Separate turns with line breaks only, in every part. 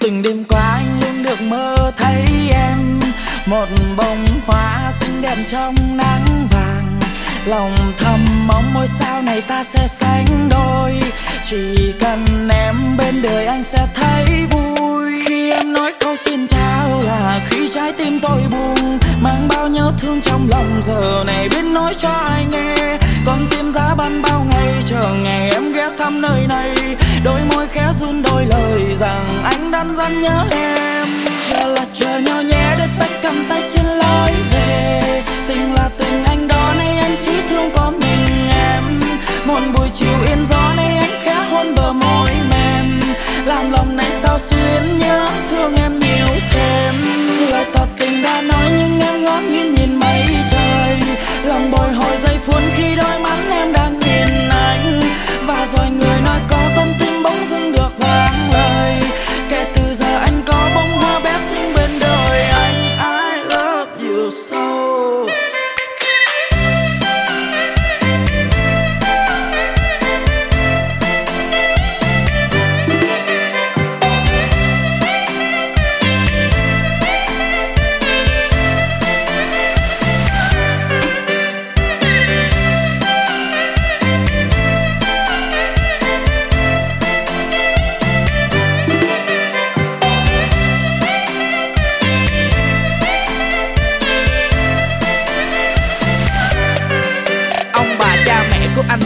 từng đêm qua anh luôn được mơ thấy em. Một bông hoa xinh đẹp trong nắng vàng. Lòng thầm mong ngôi sao này ta sẽ sánh đôi. Chỉ cần em bên đời anh sẽ thấy vui là khi trái tim tôi buồn mang bao nhớ thương trong lòng. Giờ này biết nói cho ai nghe, con tim giá băng bao ngày, chờ ngày em ghé thăm nơi này. Đôi môi khẽ run đôi lời rằng anh đang dặn nhớ em. Chờ là chờ nhau nhé để tay cầm tay trên lòng bồi hồi giây phút khi đôi mắt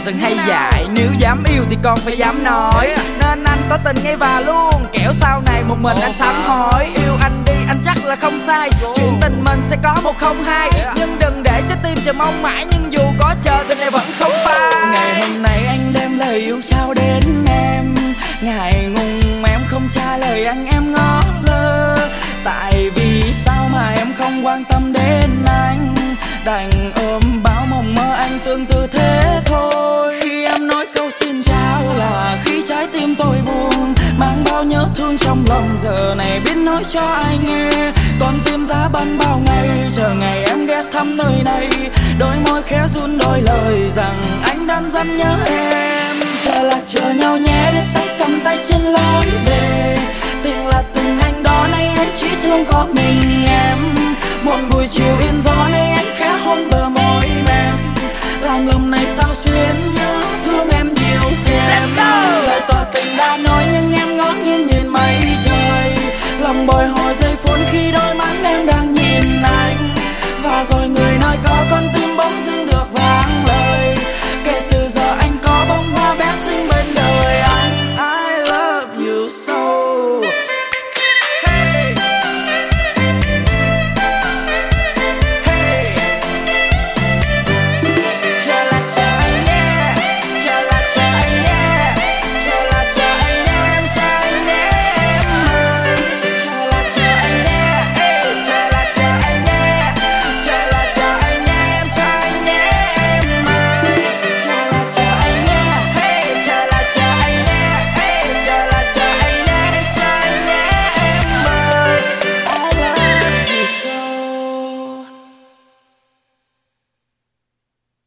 từng hay dạy. Nếu dám yêu thì con phải dám nói. Nên anh tỏ tình ngay và luôn. Kẻo sau này một mình anh sám hối. Yêu anh đi, anh chắc là không sai. Chuyện tình mình sẽ có một không hai. Nhưng đừng để trái tim chờ mong mãi. Nhưng dù có chờ, tình này vẫn không phai. Ngày hôm nay anh đem lời yêu trao đến em. Ngày ngùng, em không trả lời anh, em ngó lơ. Tại vì sao mà em không quan tâm đến anh? Đành ôm bao mộng mơ anh tương tư thế. nhớ thương trong lòng, giờ này biết nói cho ai nghe. Còn duyên giá ban bao ngày, chờ ngày em ghé thăm nơi này. Đôi môi khẽ run đôi lời rằng anh đang dặn nhớ em. Chờ là chờ nhau nhé để tay cầm tay trên lối về. Tình là tình anh đó nay anh chỉ thương có mình em. Một buổi chiều yên gió nay anh khẽ hôn bờ môi mềm. Làm lòng này sao xuyên biraz oyna.